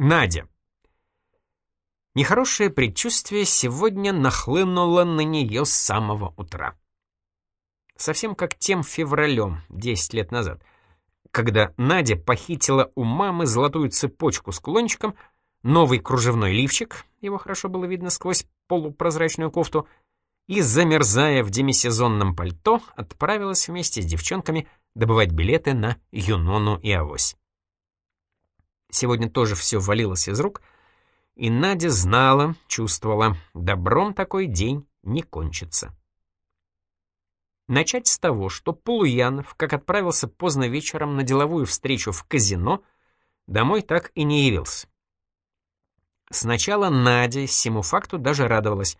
Надя. Нехорошее предчувствие сегодня нахлынуло на нее с самого утра. Совсем как тем февралем, 10 лет назад, когда Надя похитила у мамы золотую цепочку с кулончиком, новый кружевной лифчик, его хорошо было видно сквозь полупрозрачную кофту, и, замерзая в демисезонном пальто, отправилась вместе с девчонками добывать билеты на Юнону и Авось. Сегодня тоже все валилось из рук, и Надя знала, чувствовала, добром такой день не кончится. Начать с того, что Полуянов, как отправился поздно вечером на деловую встречу в казино, домой так и не явился. Сначала Надя всему факту даже радовалась.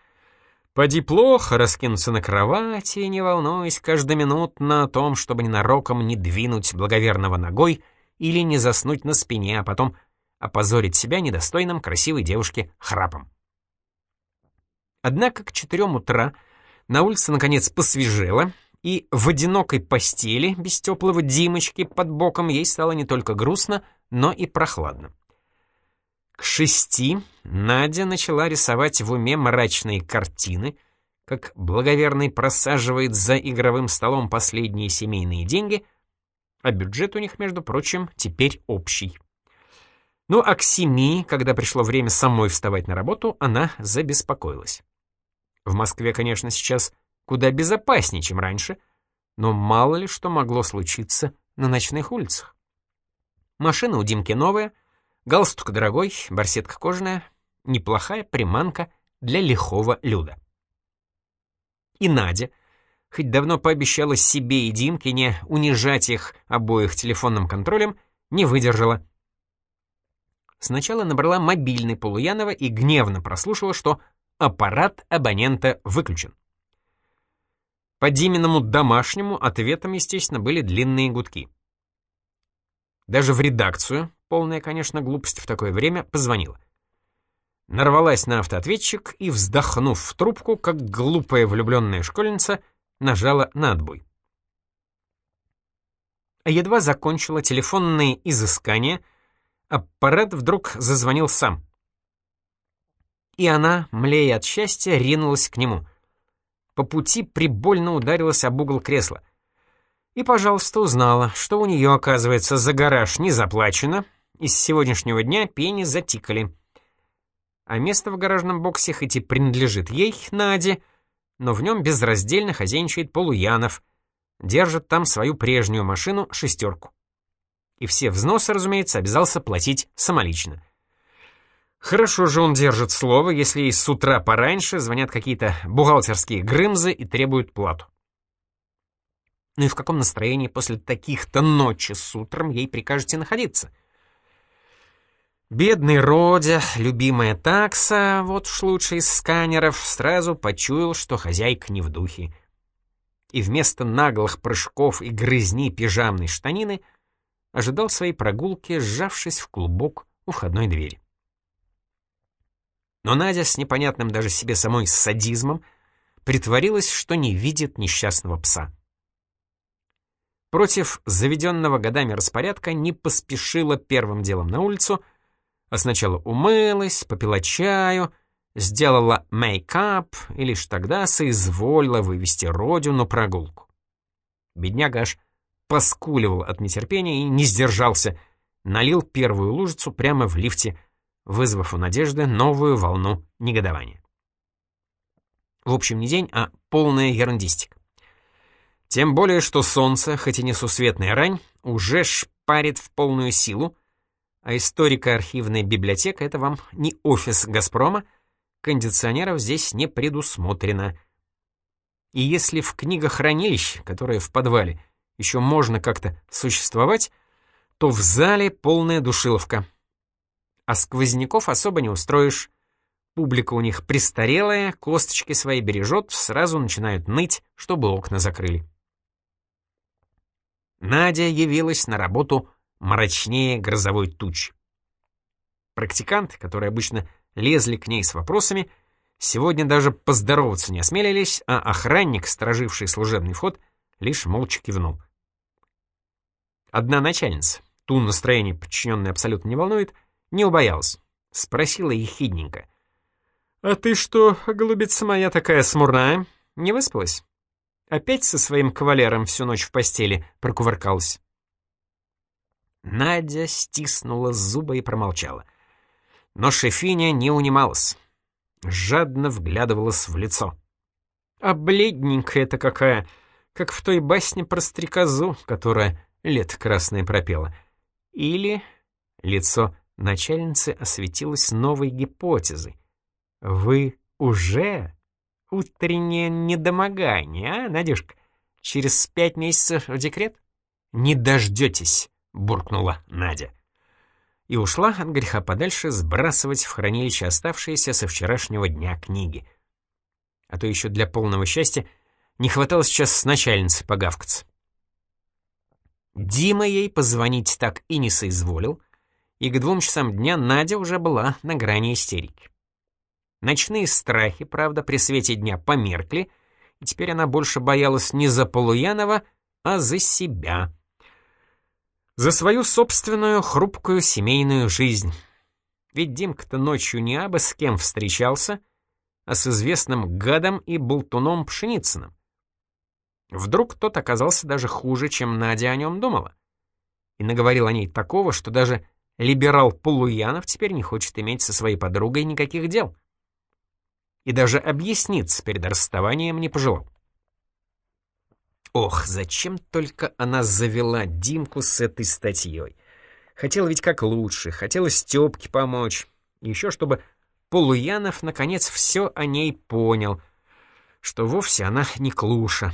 «Поди плохо раскинуться на кровати, не волнуясь каждоминутно о том, чтобы ненароком не двинуть благоверного ногой или не заснуть на спине, а потом опозорить себя недостойным красивой девушке храпом». Однако к четырем утра на улице, наконец, посвежело, и в одинокой постели, без теплого Димочки, под боком ей стало не только грустно, но и прохладно. К шести Надя начала рисовать в уме мрачные картины, как благоверный просаживает за игровым столом последние семейные деньги, а бюджет у них, между прочим, теперь общий. Ну а к семи, когда пришло время самой вставать на работу, она забеспокоилась. В Москве, конечно, сейчас куда безопаснее, чем раньше, но мало ли что могло случиться на ночных улицах. Машина у Димки новая, галстук дорогой, барсетка кожаная, неплохая приманка для лихого люда. И Надя, хоть давно пообещала себе и Димке не унижать их обоих телефонным контролем, не выдержала. Сначала набрала мобильный Полуянова и гневно прослушала, что Аппарат абонента выключен. По Диминому домашнему ответом, естественно, были длинные гудки. Даже в редакцию, полная, конечно, глупость в такое время, позвонила. Нарвалась на автоответчик и, вздохнув в трубку, как глупая влюбленная школьница, нажала на отбой. А едва закончила телефонные изыскания, аппарат вдруг зазвонил сам и она, млея от счастья, ринулась к нему. По пути прибольно ударилась об угол кресла. И, пожалуйста, узнала, что у нее, оказывается, за гараж не заплачено, и с сегодняшнего дня пени затикали. А место в гаражном боксе хоть и принадлежит ей, Наде, но в нем безраздельно хозяйничает Полуянов, держит там свою прежнюю машину «шестерку». И все взносы, разумеется, обязался платить самолично. Хорошо же он держит слово, если и с утра пораньше звонят какие-то бухгалтерские грымзы и требуют плату. Ну и в каком настроении после таких-то ночи с утром ей прикажете находиться? Бедный Родя, любимая такса, вот уж лучший из сканеров, сразу почуял, что хозяйка не в духе. И вместо наглых прыжков и грызни пижамной штанины ожидал своей прогулки, сжавшись в клубок у входной двери. Но Надя с непонятным даже себе самой садизмом притворилась, что не видит несчастного пса. Против заведенного годами распорядка не поспешила первым делом на улицу, а сначала умылась, попила чаю, сделала мейкап и лишь тогда соизволила вывести Родю на прогулку. Бедняга аж поскуливал от нетерпения и не сдержался, налил первую лужицу прямо в лифте вызвав у Надежды новую волну негодования. В общем, не день, а полная ерундистика. Тем более, что солнце, хоть и несусветная рань, уже шпарит в полную силу, а историко-архивная библиотека — это вам не офис «Газпрома», кондиционеров здесь не предусмотрено. И если в книгохранилище, которое в подвале, еще можно как-то существовать, то в зале полная душиловка — а сквозняков особо не устроишь. Публика у них престарелая, косточки свои бережет, сразу начинают ныть, чтобы окна закрыли. Надя явилась на работу мрачнее грозовой тучи. Практиканты, которые обычно лезли к ней с вопросами, сегодня даже поздороваться не осмелились, а охранник, стороживший служебный вход, лишь молча кивнул. Одна начальница, ту настроение подчиненной абсолютно не волнует, не убоялась. Спросила ехидненько. «А ты что, голубица моя такая смурная? Не выспалась? Опять со своим кавалером всю ночь в постели прокувыркалась?» Надя стиснула зубы и промолчала. Но шефиня не унималась. Жадно вглядывалась в лицо. А бледненькая-то какая, как в той басне про стрекозу, которая лет красное пропела. Или лицо начальницы осветилось новой гипотезой. Вы уже утреннее недомогание, а, Надюшка? Через пять месяцев в декрет? Не дождетесь, буркнула Надя. И ушла от греха подальше сбрасывать в хранилище оставшиеся со вчерашнего дня книги — а то еще для полного счастья не хватало сейчас с начальницей погавкаться. Дима ей позвонить так и не соизволил, и к двум часам дня Надя уже была на грани истерики. Ночные страхи, правда, при свете дня померкли, и теперь она больше боялась не за Полуянова, а за себя. За свою собственную хрупкую семейную жизнь. Ведь Димка-то ночью не абы с кем встречался, а с известным гадом и болтуном Пшеницыным. Вдруг тот оказался даже хуже, чем Надя о нем думала. И наговорил о ней такого, что даже либерал Полуянов теперь не хочет иметь со своей подругой никаких дел. И даже объясниться перед расставанием не пожелал. Ох, зачем только она завела Димку с этой статьей. Хотела ведь как лучше, хотела Стёпке помочь. Еще чтобы Полуянов, наконец, все о ней понял, что вовсе она не клуша.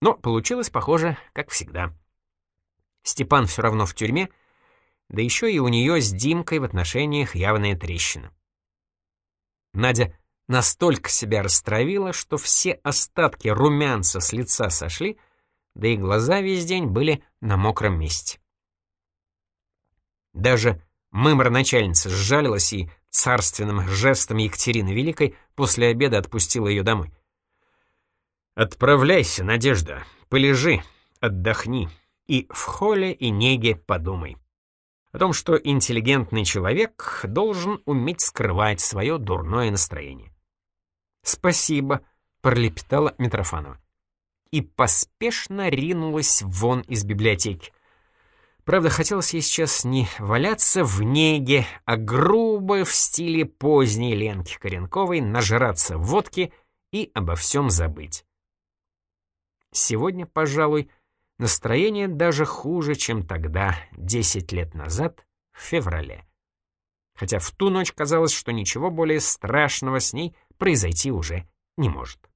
Но получилось, похоже, как всегда. Степан все равно в тюрьме, да еще и у нее с Димкой в отношениях явная трещина. Надя настолько себя растравила, что все остатки румянца с лица сошли, да и глаза весь день были на мокром месте. Даже мымра-начальница сжалилась и Царственным жестом Екатерины Великой после обеда отпустила ее домой. «Отправляйся, Надежда, полежи, отдохни и в холле и неге подумай. О том, что интеллигентный человек должен уметь скрывать свое дурное настроение». «Спасибо», — пролепетала Митрофанова. И поспешно ринулась вон из библиотеки. Правда, хотелось ей сейчас не валяться в неге, а грубо в стиле поздней Ленки Коренковой нажраться водки и обо всем забыть. Сегодня, пожалуй, настроение даже хуже, чем тогда, 10 лет назад, в феврале. Хотя в ту ночь казалось, что ничего более страшного с ней произойти уже не может.